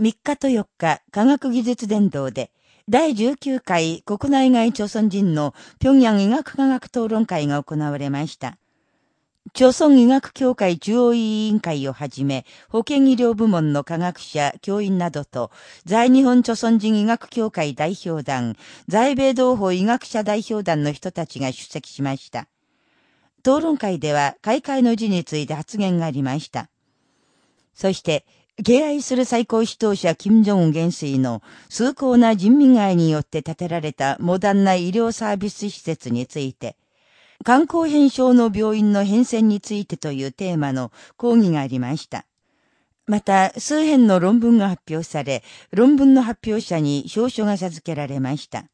3日と4日、科学技術伝道で、第19回国内外朝鮮人の平壌医学科学討論会が行われました。朝鮮医学協会中央委員会をはじめ、保健医療部門の科学者、教員などと、在日本朝鮮人医学協会代表団、在米同胞医学者代表団の人たちが出席しました。討論会では、開会の辞について発言がありました。そして、敬愛する最高指導者金正恩元帥の崇高な人民愛によって建てられたモダンな医療サービス施設について、観光変症の病院の変遷についてというテーマの講義がありました。また、数編の論文が発表され、論文の発表者に表彰が授けられました。